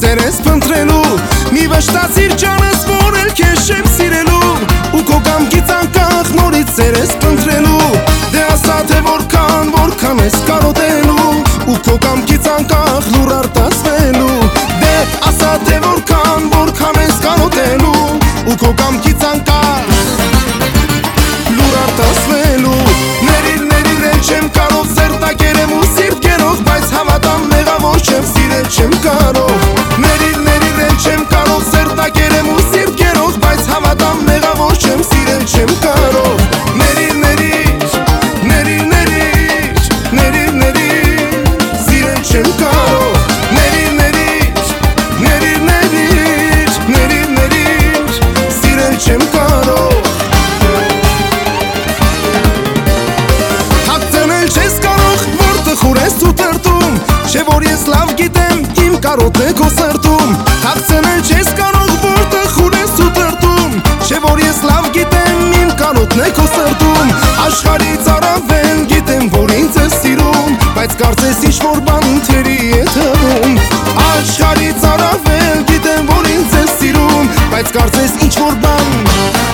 Te răspând trenul Mi veștați irceană spune քուրես ու տրտում Չէ որ ես լավ գիտեմ իմ կարոտ է քո սրտում Թաքցնել չես կարող որտեղ խուրես ու տրտում Չէ որ ես լավ գիտեմ իմ կարոտն է քո սրտում Աշխարից առավել գիտեմ որ ինձ ես սիրում Բայց կարծես ինչ որ բան թերի է թվում Աշխարից առավել գիտեմ որ ինձ ես սիրում Բայց կարծես ինչ որ բան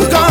them gone.